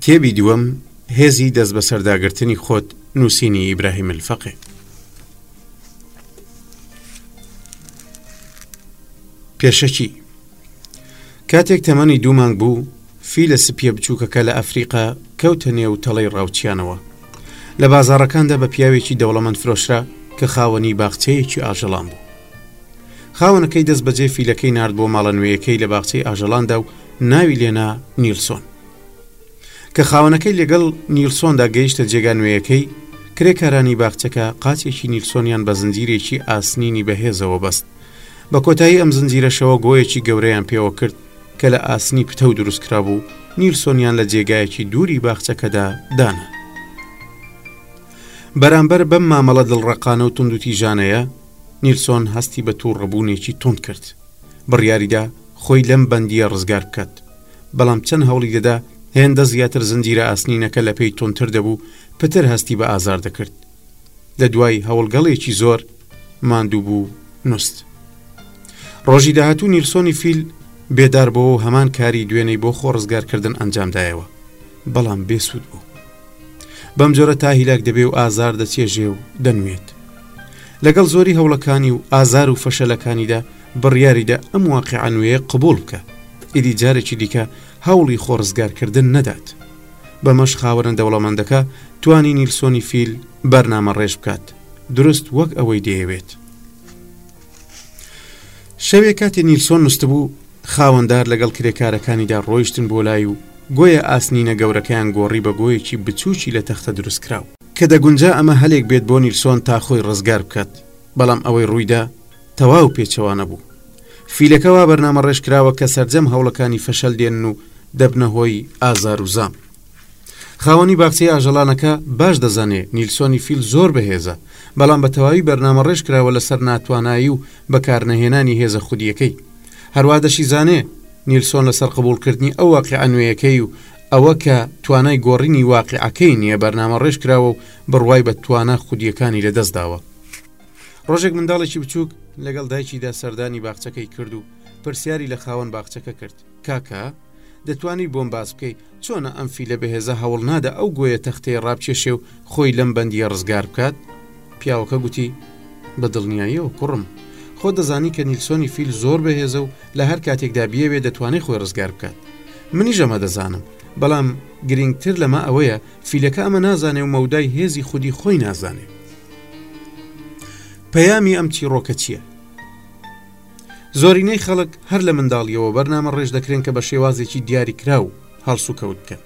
کتێبی دووەم هێزی دەست بە سەرداگرتنی خۆت نووسینی ئیبراهیم الفەقێ پێشەکی کاتێک تەمەنی دوو مانگ بوو، فیلە سپییە بچووکەکە لە ئەفریقا کەوتە نێو تەڵەی ڕاوچییانەوە. لە بازاڕەکاندا بە پیاوێکی دەوڵەمەند فرۆشرا کە خاوەنی باخچەیەکی ئاژەڵان بوو. خاوەنەکەی دەستبەجێ فیلەکەی نارد بۆ ماڵە نوێیەکەی لە باخچەی ئاژەڵاندا و ناوی لێنا نیلسۆن. کە خاوەنەکەی لەگەڵ نیلسۆندا گەیشتە جێگا نوێیەکەی، کرێکارانی باخچەکە قاچێکی نیلسۆنیان بە زنجیرێکی ئاسنینی بەهێزەوە بەست بە کۆتایی ئەم زنجیرە شەوە گۆیەکی گەورەیان پێوە کرد کە لە ئاسنی پتەو دروست کرابوو نیلسۆنیان لە جێگایەکی دووری باخچەکەدا دانا. بەرامبەر بەم مامەڵە دڵڕەقانە و توندوتیژانەیە نیلسۆن هەستی بە تووڕەبوونێکی تند کرد بڕیاریدا خۆی لەم بەندیە ڕزگار بکات بەڵام چەند هەوڵی دەدا هێندە زیاتر زنجیرە ئاسنینەکە لە پێی تونتر دەبوو پتر هەستی بە ئازار دەکرد لە دوای هەوڵگەڵێکی زۆر ماندووبوو نوست ڕۆژی داهاتوو نیلسۆنی فیل بێداربەوە و هەمان کاری دوێنەی بۆ خۆ ڕزگارکردن ئەنجامدایەوە بەڵام بێسوود بوو بەم جۆرە تا هیلاک دەبێ و ئازار دەچێژێ و دەنوێت لەگەڵ زۆری هەوڵەکانی و ئازار و فەشەلەکانیدا بڕیاریدا ئەم واقعانوێ قبول بکە ئیدی جارێکی دیکە هەوڵی خۆڕزگارکردن نەدات بەمەش خاوەرن دەوڵەمەندەکە توانی نیلسۆنی فیل بەرنامە ڕێژ بکات دروست وەک ئەوەی دەیەوێت. شەوێ کاتی نیلسۆن نوستبوو خاوەندار لەگەڵ کرێکارەکانیدا ڕۆیشتن بۆ لای و گۆیە ئاسنینە گەورەکەیان گۆڕی بە گۆیەکی بچووکی لە تەختە دروستکراو کە دەگونجا ئەمە هەلێک بێت بۆ نیلسۆن تا خۆی ڕزگار بکات بەڵام ئەوەی ڕوویدا تەواو پێچەوانە بوو فیلەکە وا بەرنامە ڕێژکراوە کە سەرجەم هەوڵەکانی فەشەل دێنن و دەبنە هۆی ئازار و زام. خاوەنی باخچەی ئاژەڵانەکە باش دەزانێ نیلسۆنی فیل زۆر بەهێزە، بەڵام بە تەواوی بەرنامەڕێژ کراوە لەسەر ناتوانایی و بەکارنەهێنانی هێزە خودییەکەی. هەروا دەشیزانێ نیلسۆن لەسەر قبوڵکردنی ئەو واقیعە نوێیەکەی و ئەوە کە توانای گۆڕینی واقیعەکەی نییە بەرنامەڕێژ کراوە و بڕوای بە توانا خودییەکانی لەدەست داوە. ڕۆژێک منداڵێکی بچووک لەگەڵ دایکیدا سەردانی باخچەکەی کرد و پرسیاری لە خاوەن باخچەکە کرد، کاکە؟ دەتوانی بۆم باس بکەی چۆنە ئەم فیلە بەهێزە هەوڵ نادا ئەو گۆیە تەختەیە ڕابکێشێ و خۆی لەم بەندیە ڕزگار بکات پیاوەکە گوتی بە دڵنیاییەوە کوڕم خۆ دەزانی کە نیلسۆنی فیل زۆر بەهێزە و لە هەر کاتێکدا بیەوێ دەتوانێت خۆی ڕزگار بکات منیش ئەمە دەزانم بەڵام گرنگتر لەمە ئەوەیە فیلەکە ئەمە نازانێ و مەودای هێزی خودی خۆی نازانێت پەیامی ئەم چیڕۆکە چییە؟ زۆرینەی خەڵک هەر لە منداڵیەوە بەرنامە ڕێژ دەکرێن کە بە شێوازێکی دیاریکراو هەڵسوکەوت بکەن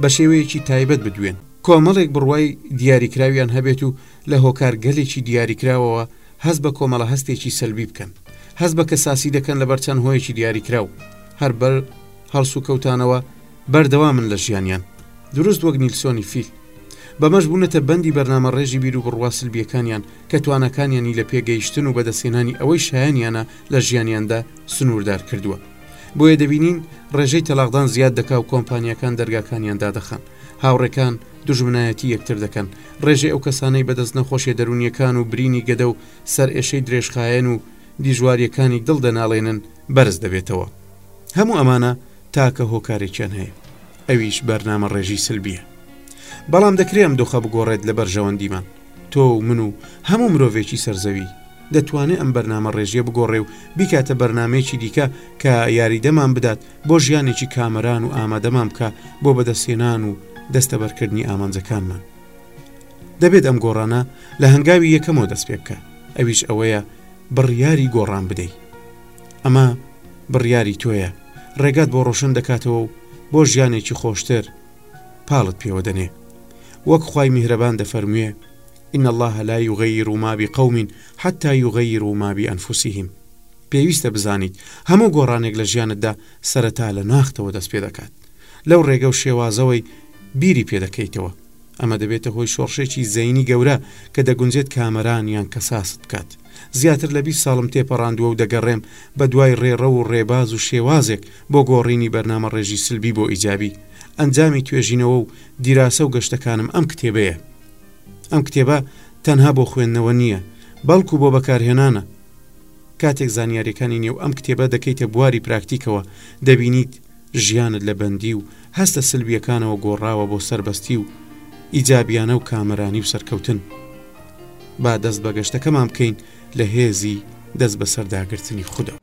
بە شێوەیەکی تایبەت بدوێن کۆمەڵێک بڕوای دیاریکراویان هەبێت و لە هۆکارگەلێکی دیاریکراوەوە هەست بە کۆمەڵە هەستێکی سەلبی بکەن هەست بە کەساسی دەکەن لەبەر چەند هۆیەکی دیاریکراو هەر بەر هەڵسوکەوتانەوە بەردەوامن لە ژیانیان دروست وەک نیلسۆنی فیل. بەمەش بوونەتە بەندی بەرنامە ڕێژی بیر و بڕوا سلبیەکانیان کە تواناکانیانی لە پێگەیشتن و بەدەستهێنانی ئەوەی شایەنیانە لە ژیانیاندا سنووردار کردووە. بۆیە دەبینین ڕێژەی تەلاقدان زیاد دەکا و کۆمپانیاکان دەرگاکانیان دادەخەن. هاوڕێکان دوژمنایەتی یەکتر دەکەن. ڕێژەی ئەو کەسانەی بەدەست نەخۆشیە دەروونیەکان و برینی گەدە و سەرئێشەی درێژخایەن و دیژواریەکانی دڵ دەناڵێنن بەرز دەبێتەوە. هەموو ئەمانە تاکە هۆکارێکیان هەیە ئەویش بەرنامە ڕێژی سلبیە بەڵام دەکرێ ئەم دۆخە بگۆڕێت لە بەرژەوەندیمان تۆ و من و هەموو مرۆڤێکی سەرزەوی دەتوانێت ئەم بەرنامە ڕێژیە بگۆڕێ و بیکاتە بەرنمەیەکی دیکە کە یاریدەمان بدات بۆ ژیانێکی کامەران و ئامادەمان بکە بۆ بەدەستێنان و دەستەبەرکردنی ئامانجەکانمان دەبێت ئەم گۆڕانە لە هەنگاوی یەکەمەوە دەست پێ بکە ئەویش ئەوەیە بڕیاری گۆڕان بدەیت ئەمە بڕیاری تۆیە ڕێگات بۆ ڕۆشن دەکاتەوە و بۆ ژیانێکی خۆشتر پاڵت پێوە دەنێ وەک خی میهرەبان دەفەرموێ إن الله لا يغير ما بقوم حتى يغيروا ما بأنفسهم پێویستە بزانیت هەموو گۆڕانێک لە ژیانتدا سەرەتا لە ناختەوە دەست پێ دەکات لەو ڕێگە و شێوازەوەی بیری پێدەکەیتەوە ئەمە دەبێتە هۆی شۆڕشێکی زەینی گەورە کە دەگونجێت کامەران یان کەساست بکات زیاتر لە 20 ساڵم تێپەڕاندووە و دەگەڕێم بە دوای ڕێڕە و ڕێباز و شێوازێک بۆ گۆڕینی بەرنامە ڕێژی سلبی بۆ ئیجابی ئەنجامی توێژینەوە و دیراسە و گەشتەکانم ئەم کتێبەیە ئەم کتێبە تەنها بۆ خوێندنەوە نییە بەڵکو بۆ بەکارهێنانە کاتێک زانیاریەکانی نێو ئەم کتێبە دەکەیتە بواری پراکتیکەوە دەبینیت ژیانت لە بەندی و هەستە سلبیەکانەوە گۆڕاوە بۆ سەربەستی و ئیجابیانە و کامەرانی و سەرکەوتن با دەست بە گەشتەکەمان بکەین لە هێزی دەست بەسەرداگرتنی خودەوە.